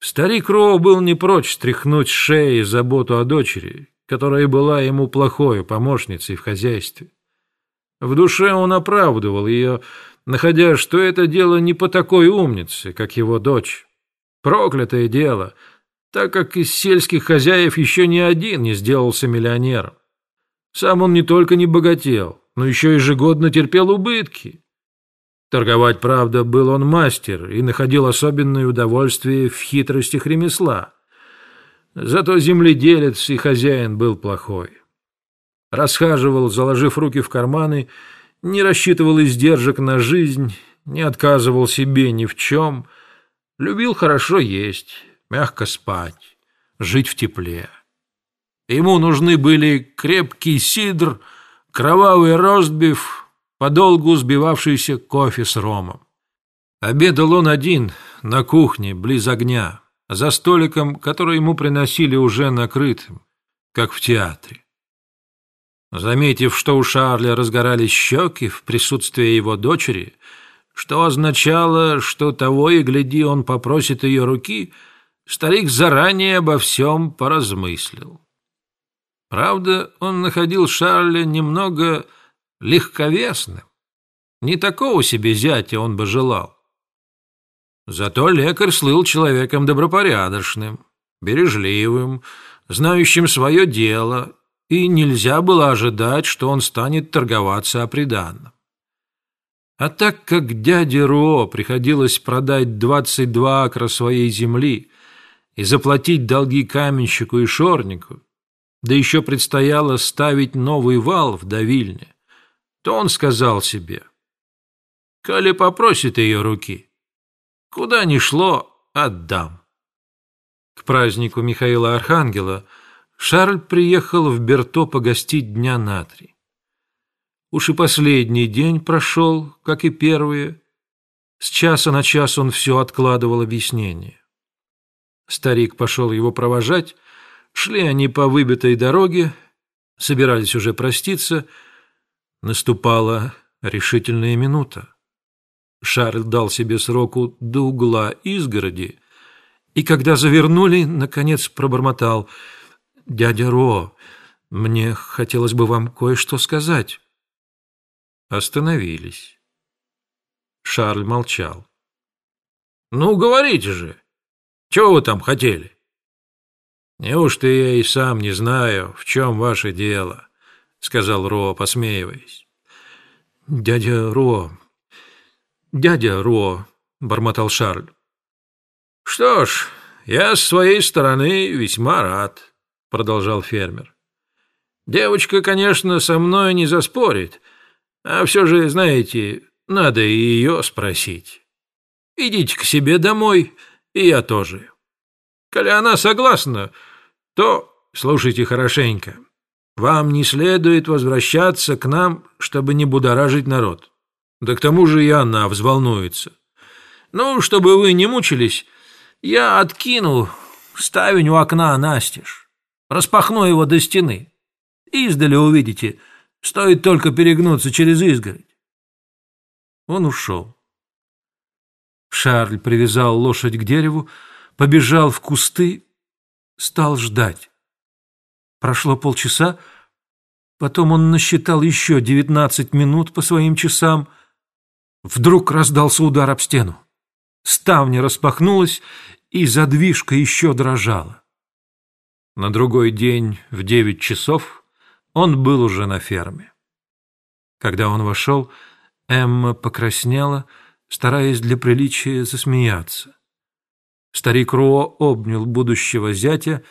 Старик Ро был не прочь стряхнуть с шеи заботу о дочери, которая была ему плохой помощницей в хозяйстве. В душе он оправдывал ее, находя, что это дело не по такой умнице, как его дочь. Проклятое дело, так как из сельских хозяев еще ни один не сделался миллионером. Сам он не только не богател, но еще ежегодно терпел убытки. Торговать, правда, был он мастер и находил особенное удовольствие в хитростях ремесла. Зато земледелец и хозяин был плохой. Расхаживал, заложив руки в карманы, не рассчитывал издержек на жизнь, не отказывал себе ни в чем, любил хорошо есть, мягко спать, жить в тепле. Ему нужны были крепкий сидр, кровавый ростбиф, подолгу сбивавшийся кофе с ромом. Обедал он один, на кухне, близ огня, за столиком, который ему приносили уже накрытым, как в театре. Заметив, что у Шарля разгорались щеки в присутствии его дочери, что означало, что того и гляди он попросит ее руки, старик заранее обо всем поразмыслил. Правда, он находил Шарля немного легковесным. Не такого себе зятя он бы желал. Зато лекарь слыл человеком добропорядочным, бережливым, знающим свое дело, и нельзя было ожидать, что он станет торговаться о приданном. А так как дяде Руо приходилось продать 22 акра своей земли и заплатить долги каменщику и шорнику, да еще предстояло ставить новый вал в давильне, то он сказал себе, «Коли попросит ее руки, куда ни шло, отдам». К празднику Михаила Архангела Шарль приехал в Берто погостить дня на три. Уж и последний день прошел, как и первые. С часа на час он все откладывал объяснение. Старик пошел его провожать, шли они по выбитой дороге, собирались уже проститься — Наступала решительная минута. Шарль дал себе сроку до угла изгороди, и когда завернули, наконец пробормотал «Дядя Ро, мне хотелось бы вам кое-что сказать». Остановились. Шарль молчал. «Ну, говорите же, чего вы там хотели?» «Неужто я и сам не знаю, в чем ваше дело?» — сказал Ро, посмеиваясь. «Дядя Ро, дядя Ро», — бормотал Шарль. «Что ж, я с своей стороны весьма рад», — продолжал фермер. «Девочка, конечно, со мной не заспорит, а все же, знаете, надо и ее спросить. Идите к себе домой, и я тоже. Коли она согласна, то слушайте хорошенько». Вам не следует возвращаться к нам, чтобы не будоражить народ. Да к тому же и она взволнуется. Ну, чтобы вы не мучились, я откину ставень у окна настежь, распахну его до стены. Издали увидите, стоит только перегнуться через изгородь. Он ушел. Шарль привязал лошадь к дереву, побежал в кусты, стал ждать. Прошло полчаса, потом он насчитал еще девятнадцать минут по своим часам. Вдруг раздался удар об стену. Ставня распахнулась, и задвижка еще дрожала. На другой день в девять часов он был уже на ферме. Когда он вошел, Эмма покраснела, стараясь для приличия засмеяться. Старик Руо обнял будущего зятя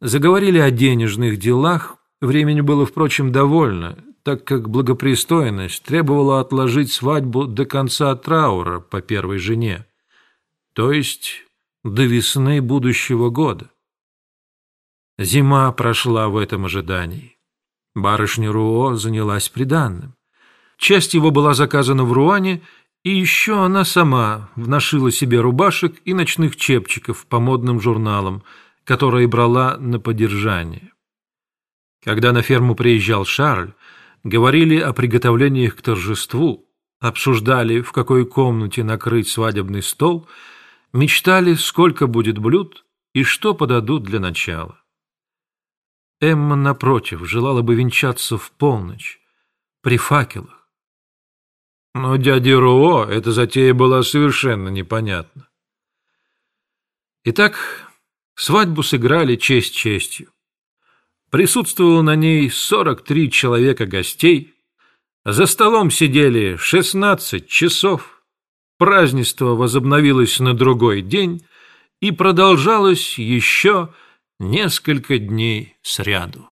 Заговорили о денежных делах, времени было, впрочем, довольно, так как благопристойность требовала отложить свадьбу до конца траура по первой жене, то есть до весны будущего года. Зима прошла в этом ожидании. Барышня Руо занялась приданным. Часть его была заказана в Руане, и еще она сама вношила себе рубашек и ночных чепчиков по модным журналам – которые брала на поддержание. Когда на ферму приезжал Шарль, говорили о приготовлениях к торжеству, обсуждали, в какой комнате накрыть свадебный стол, Мечтали, сколько будет блюд и что подадут для начала. Эмма, напротив, желала бы венчаться в полночь, при факелах. Но дяде Руо эта затея была совершенно непонятна. Итак, свадьбу сыграли честь честью. Присутствовало на ней 43 человека гостей, за столом сидели 16 часов, празднество возобновилось на другой день и продолжалось еще несколько дней сряду.